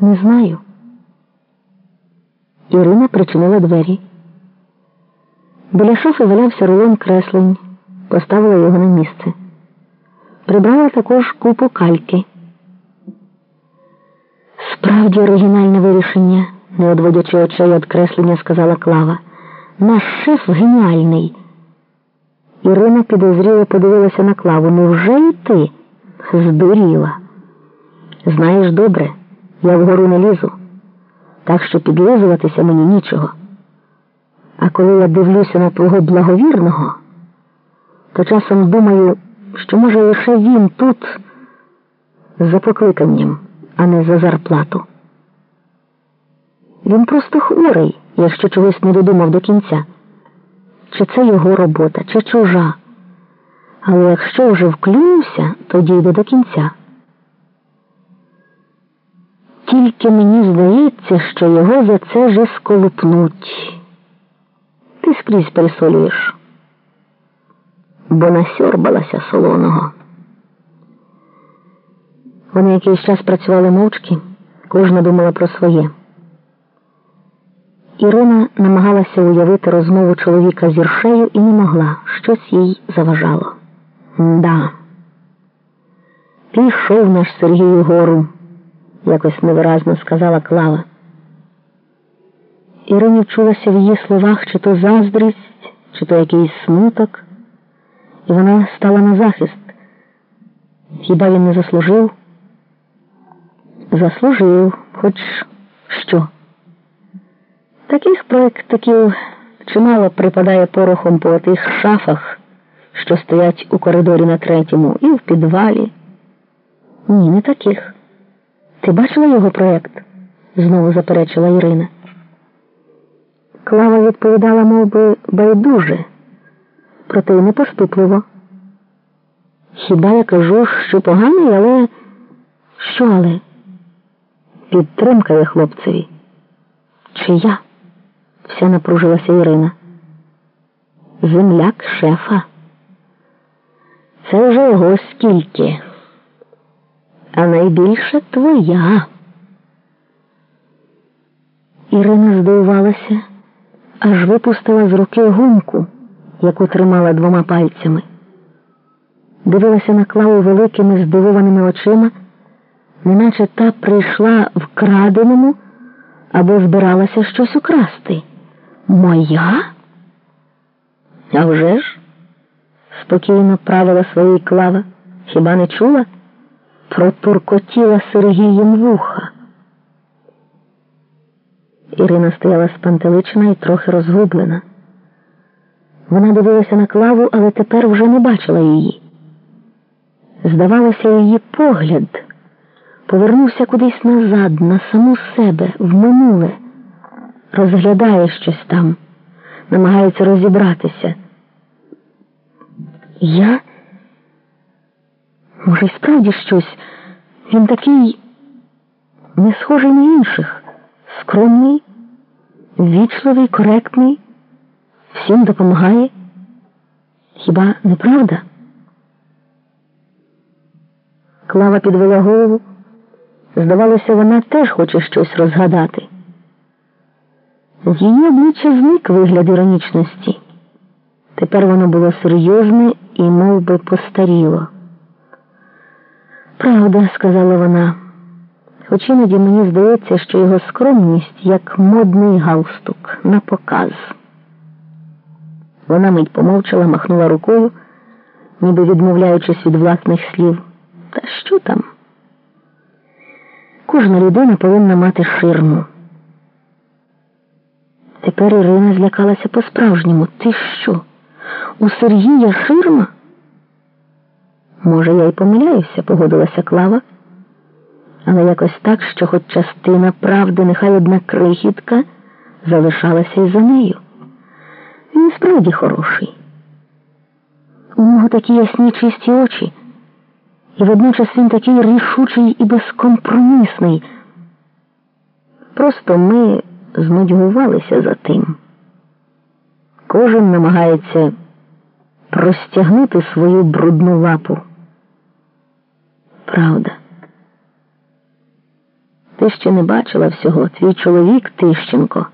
Не знаю. Ірина причинила двері. Біля шафи валявся рулон креслень, поставила його на місце. Прибрала також купу кальки. Справді оригінальне вирішення, не одводячи очей від креслення, сказала Клава. Наш шеф геніальний. Ірина підозріло подивилася на клаву. Невже і ти? Здуріла. Знаєш добре, я вгору не лізу, так що підлизуватися мені нічого. А коли я дивлюся на твого благовірного, то часом думаю, що може лише він тут за покликанням, а не за зарплату. Він просто хворий, якщо чогось не додумав до кінця. Чи це його робота, чи чужа. Але якщо вже вклюнувся, то дійде до кінця. Тільки мені здається, що його за це же сколупнуть. Ти скрізь пересолюєш, бо насьорбалася солоного. Вони якийсь час працювали мовчки, кожна думала про своє. Ірина намагалася уявити розмову чоловіка з Іршею і не могла, щось їй заважало. Да. Пішов наш Сергій угору, якось невиразно сказала Клава. Ірині вчулася в її словах чи то заздрість, чи то якийсь смуток, і вона стала на захист. Хіба він не заслужив? Заслужив, хоч що. Таких проєктиків чимало припадає порохом по тих шафах, що стоять у коридорі на третьому, і в підвалі. Ні, не таких. Ти бачила його проєкт? знову заперечила Ірина. Клава відповідала мов би, байдуже, проте й непоступливо. Хіба я кажу, що поганий, але що але? Підтримка є хлопцеві. Чи я? Вся напружилася Ірина. Земляк шефа. Це вже його скільки, а найбільше твоя. Ірина здивувалася, аж випустила з руки гумку, яку тримала двома пальцями. Дивилася на клаву великими здивованими очима, неначе та прийшла вкраденому або збиралася щось украсти. Моя? А вже ж? спокійно правила своєї клава. Хіба не чула? Протуркотіла Сергієм вуха. Ірина стояла спантеличена і трохи розгублена. Вона дивилася на клаву, але тепер вже не бачила її. Здавалося, її погляд повернувся кудись назад, на саму себе, в минуле, розглядає щось там, намагається розібратися. Я? Може, й справді щось. Він такий не схожий на інших, скромний, ввічливий, коректний, всім допомагає. Хіба не правда? Клава підвела голову. Здавалося, вона теж хоче щось розгадати. З її обличчя зник вигляд іронічності. Тепер воно було серйозне і мов би, постаріло. Правда, сказала вона, хоч іноді мені здається, що його скромність як модний галстук на показ. Вона мить помовчала, махнула рукою, ніби відмовляючись від власних слів. Та що там? Кожна людина повинна мати ширму. Тепер Ірина злякалася по-справжньому. Ти що? У Сергія ширма? Може, я й помиляюся, погодилася Клава, але якось так, що хоч частина правди, нехай одна крихітка, залишалася і за нею. Він справді хороший. У нього такі ясні чисті очі. І водночас він такий рішучий і безкомпромісний. Просто ми знудьгувалися за тим. Кожен намагається простягнути свою брудну лапу. Правда. Ти ще не бачила всього, твій чоловік Тищенко.